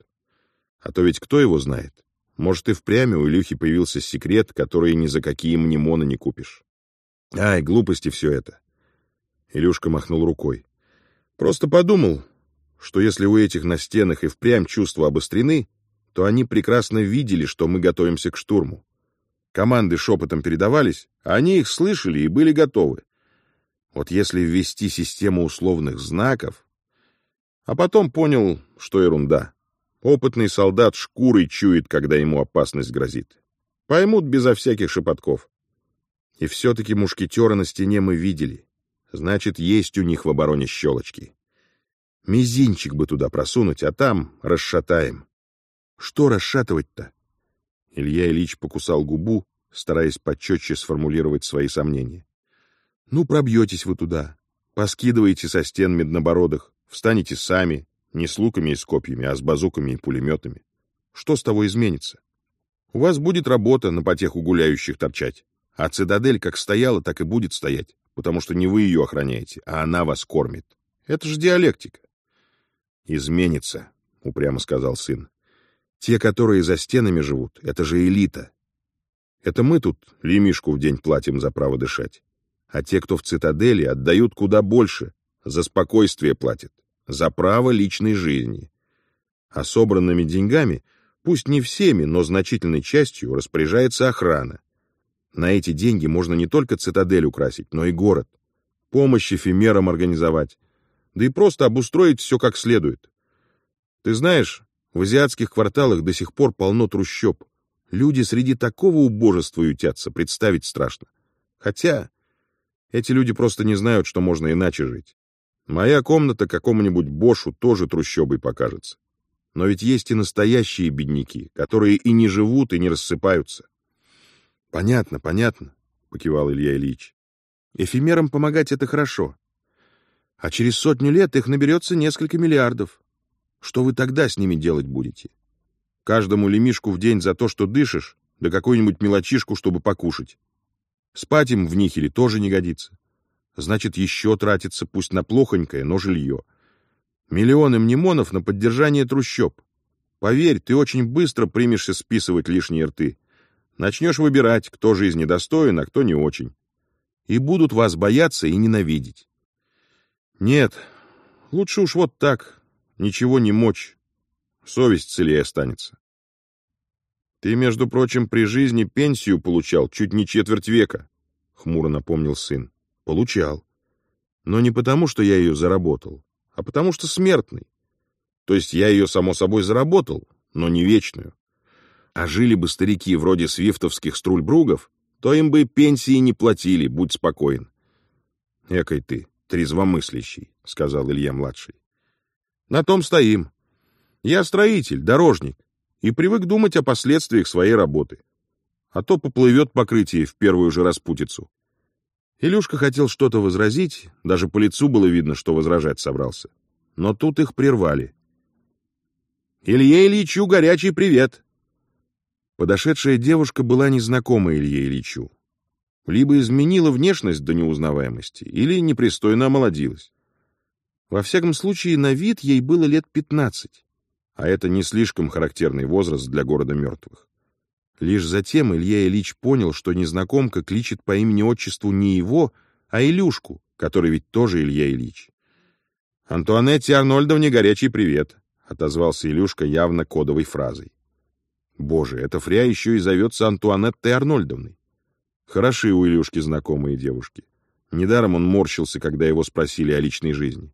А то ведь кто его знает? Может, и впрямь у Илюхи появился секрет, который ни за какие мнемоны не купишь. Ай, глупости все это. Илюшка махнул рукой. Просто подумал, что если у этих на стенах и впрямь чувства обострены, то они прекрасно видели, что мы готовимся к штурму. Команды шепотом передавались, а они их слышали и были готовы. Вот если ввести систему условных знаков... А потом понял, что ерунда. Опытный солдат шкурой чует, когда ему опасность грозит. Поймут безо всяких шепотков. И все-таки мушкетера на стене мы видели. Значит, есть у них в обороне щелочки. Мизинчик бы туда просунуть, а там расшатаем. Что расшатывать-то? Илья Ильич покусал губу, стараясь почетче сформулировать свои сомнения. Ну, пробьетесь вы туда, поскидываете со стен меднобородых, встанете сами, не с луками и с копьями, а с базуками и пулеметами. Что с того изменится? У вас будет работа на потеху гуляющих торчать, а цитадель как стояла, так и будет стоять, потому что не вы ее охраняете, а она вас кормит. Это же диалектика. Изменится, упрямо сказал сын. Те, которые за стенами живут, это же элита. Это мы тут лимишку в день платим за право дышать. А те, кто в цитадели, отдают куда больше, за спокойствие платят, за право личной жизни. А собранными деньгами, пусть не всеми, но значительной частью, распоряжается охрана. На эти деньги можно не только цитадель украсить, но и город. Помощь эфемерам организовать. Да и просто обустроить все как следует. Ты знаешь, в азиатских кварталах до сих пор полно трущоб. Люди среди такого убожества ютятся, представить страшно. Хотя эти люди просто не знают, что можно иначе жить. Моя комната какому-нибудь Бошу тоже трущобой покажется. Но ведь есть и настоящие бедняки, которые и не живут, и не рассыпаются. Понятно, понятно, покивал Илья Ильич. Эфемерам помогать это хорошо. А через сотню лет их наберется несколько миллиардов. Что вы тогда с ними делать будете? Каждому лемишку в день за то, что дышишь, да какую-нибудь мелочишку, чтобы покушать. Спать им в нихеле тоже не годится. Значит, еще тратится, пусть на плохонькое, но жилье. Миллионы мнемонов на поддержание трущоб. Поверь, ты очень быстро примешься списывать лишние рты. Начнешь выбирать, кто жизни достоин, а кто не очень. И будут вас бояться и ненавидеть. Нет, лучше уж вот так, ничего не мочь. Совесть целее останется. Ты, между прочим, при жизни пенсию получал чуть не четверть века, хмуро напомнил сын. Получал. Но не потому, что я ее заработал, а потому что смертный. То есть я ее, само собой, заработал, но не вечную. А жили бы старики вроде свифтовских струльбругов, то им бы пенсии не платили, будь спокоен. Экой ты, трезвомыслящий, — сказал Илья-младший. На том стоим. Я строитель, дорожник, и привык думать о последствиях своей работы. А то поплывет покрытие в первую же распутицу. Илюшка хотел что-то возразить, даже по лицу было видно, что возражать собрался. Но тут их прервали. «Илье Ильичу горячий привет!» Подошедшая девушка была незнакома Илье Ильичу. Либо изменила внешность до неузнаваемости, или непристойно омолодилась. Во всяком случае, на вид ей было лет пятнадцать, а это не слишком характерный возраст для города мертвых. Лишь затем Илья Ильич понял, что незнакомка кличет по имени-отчеству не его, а Илюшку, который ведь тоже Илья Ильич. «Антуанетте Арнольдовне горячий привет», — отозвался Илюшка явно кодовой фразой. «Боже, эта фря еще и зовется Антуанеттой Арнольдовной». Хороши у Илюшки знакомые девушки. Недаром он морщился, когда его спросили о личной жизни.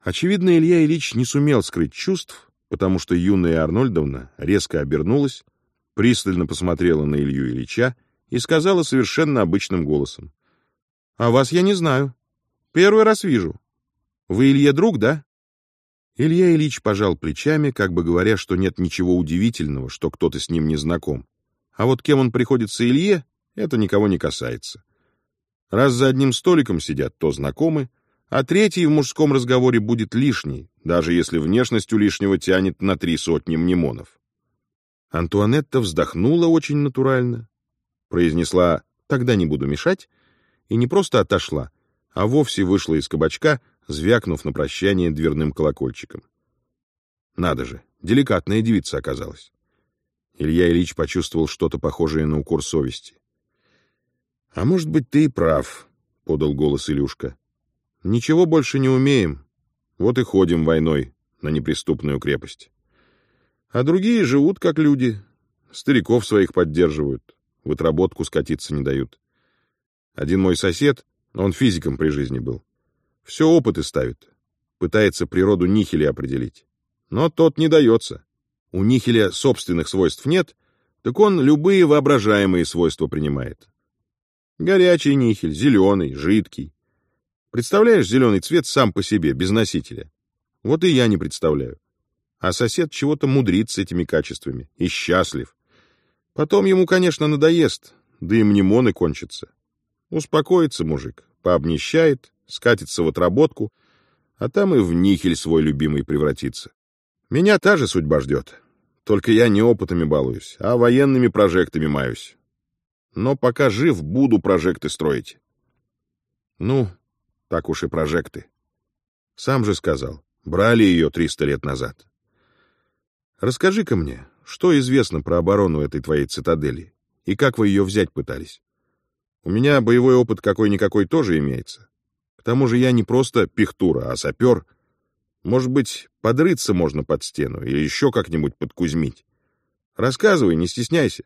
Очевидно, Илья Ильич не сумел скрыть чувств, потому что юная Арнольдовна резко обернулась, пристально посмотрела на Илью Ильича и сказала совершенно обычным голосом. — А вас я не знаю. Первый раз вижу. Вы Илье друг, да? Илья Ильич пожал плечами, как бы говоря, что нет ничего удивительного, что кто-то с ним не знаком. А вот кем он приходится Илье, это никого не касается. Раз за одним столиком сидят, то знакомы, а третий в мужском разговоре будет лишний, даже если внешность у лишнего тянет на три сотни мнемонов. Антуанетта вздохнула очень натурально, произнесла «тогда не буду мешать» и не просто отошла, а вовсе вышла из кабачка, звякнув на прощание дверным колокольчиком. Надо же, деликатная девица оказалась. Илья Ильич почувствовал что-то похожее на укор совести. «А может быть, ты и прав», — подал голос Илюшка. Ничего больше не умеем. Вот и ходим войной на неприступную крепость. А другие живут как люди. Стариков своих поддерживают. В отработку скатиться не дают. Один мой сосед, он физиком при жизни был, все опыты ставит. Пытается природу нихеля определить. Но тот не дается. У нихеля собственных свойств нет, так он любые воображаемые свойства принимает. Горячий нихель, зеленый, жидкий. Представляешь зеленый цвет сам по себе, без носителя? Вот и я не представляю. А сосед чего-то мудрит с этими качествами и счастлив. Потом ему, конечно, надоест, да и мнемоны кончатся. Успокоится мужик, пообнищает, скатится в отработку, а там и в нихель свой любимый превратится. Меня та же судьба ждет. Только я не опытами балуюсь, а военными прожектами маюсь. Но пока жив, буду прожекты строить. Ну, так уж и прожекты. Сам же сказал, брали ее триста лет назад. Расскажи-ка мне, что известно про оборону этой твоей цитадели и как вы ее взять пытались? У меня боевой опыт какой-никакой тоже имеется. Тому же я не просто пихтура, а сапер. Может быть, подрыться можно под стену или еще как-нибудь подкузмить. Рассказывай, не стесняйся.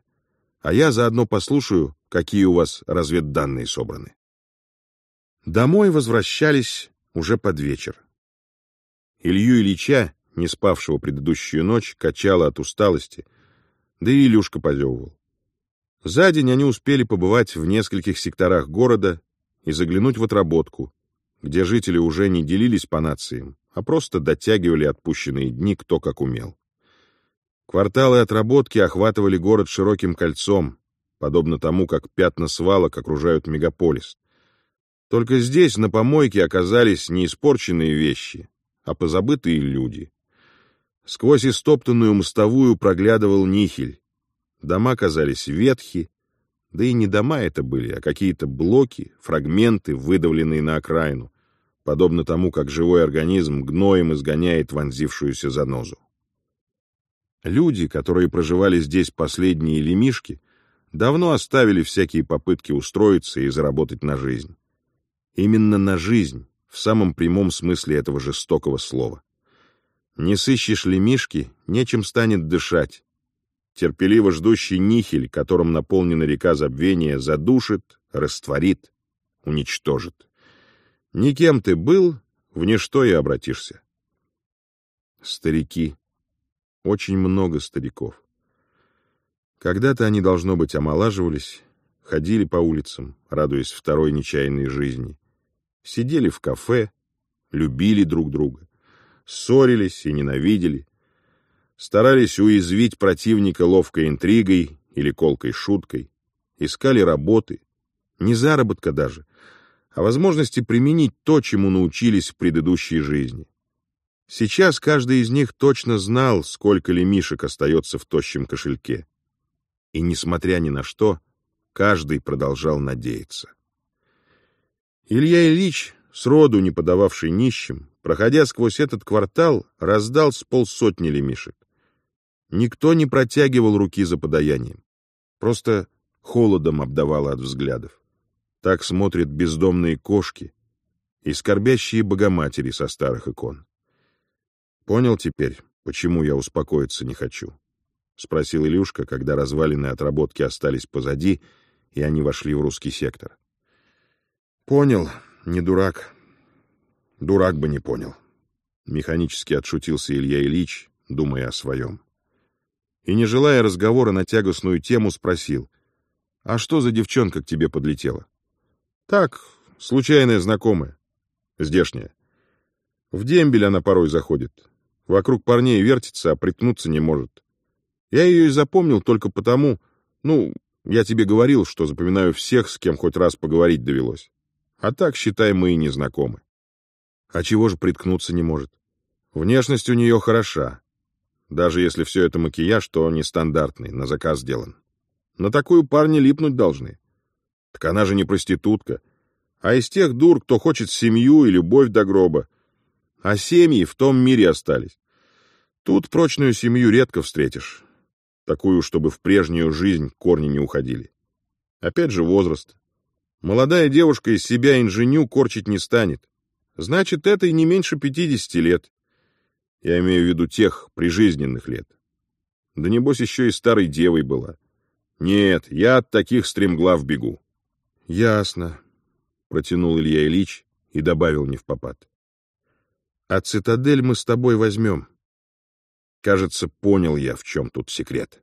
А я заодно послушаю, какие у вас разведданные собраны. Домой возвращались уже под вечер. Илью Ильича, не спавшего предыдущую ночь, качало от усталости, да и Илюшка позевывал. За день они успели побывать в нескольких секторах города и заглянуть в отработку, где жители уже не делились по нациям, а просто дотягивали отпущенные дни кто как умел. Кварталы отработки охватывали город широким кольцом, подобно тому, как пятна свалок окружают мегаполис. Только здесь на помойке оказались не испорченные вещи, а позабытые люди. Сквозь истоптанную мостовую проглядывал нихель, Дома казались ветхи, да и не дома это были, а какие-то блоки, фрагменты, выдавленные на окраину, подобно тому, как живой организм гноем изгоняет вонзившуюся занозу. Люди, которые проживали здесь последние лемишки, давно оставили всякие попытки устроиться и заработать на жизнь. Именно на жизнь, в самом прямом смысле этого жестокого слова. Не сыщешь лемишки, нечем станет дышать, терпеливо ждущий нихель, которым наполнена река забвения, задушит, растворит, уничтожит. Никем ты был, в ничто и обратишься. Старики. Очень много стариков. Когда-то они, должно быть, омолаживались, ходили по улицам, радуясь второй нечаянной жизни, сидели в кафе, любили друг друга, ссорились и ненавидели, старались уязвить противника ловкой интригой или колкой шуткой, искали работы, не заработка даже, а возможности применить то, чему научились в предыдущей жизни. Сейчас каждый из них точно знал, сколько лемишек остается в тощем кошельке. И, несмотря ни на что, каждый продолжал надеяться. Илья Ильич, сроду не подававший нищим, проходя сквозь этот квартал, раздал с полсотни лемишек. Никто не протягивал руки за подаянием. Просто холодом обдавало от взглядов. Так смотрят бездомные кошки и скорбящие богоматери со старых икон. «Понял теперь, почему я успокоиться не хочу?» — спросил Илюшка, когда развалины отработки остались позади, и они вошли в русский сектор. «Понял, не дурак. Дурак бы не понял». Механически отшутился Илья Ильич, думая о своем и, не желая разговора на тягостную тему, спросил, «А что за девчонка к тебе подлетела?» «Так, случайная знакомая. Здешняя. В дембель она порой заходит. Вокруг парней вертится, а приткнуться не может. Я ее и запомнил только потому, ну, я тебе говорил, что запоминаю всех, с кем хоть раз поговорить довелось. А так, считай, мы и не знакомы. А чего же приткнуться не может? Внешность у нее хороша, даже если все это макияж, то нестандартный, на заказ сделан. На такую парни липнуть должны. Так она же не проститутка, а из тех дур, кто хочет семью и любовь до гроба. А семьи в том мире остались. Тут прочную семью редко встретишь. Такую, чтобы в прежнюю жизнь корни не уходили. Опять же возраст. Молодая девушка из себя инженю корчить не станет. Значит, этой не меньше пятидесяти лет. Я имею в виду тех прижизненных лет. Да небось еще и старой девой была. Нет, я от таких стремглав бегу. Ясно, протянул Илья Ильич и добавил не в попад. А цитадель мы с тобой возьмем. Кажется, понял я, в чем тут секрет.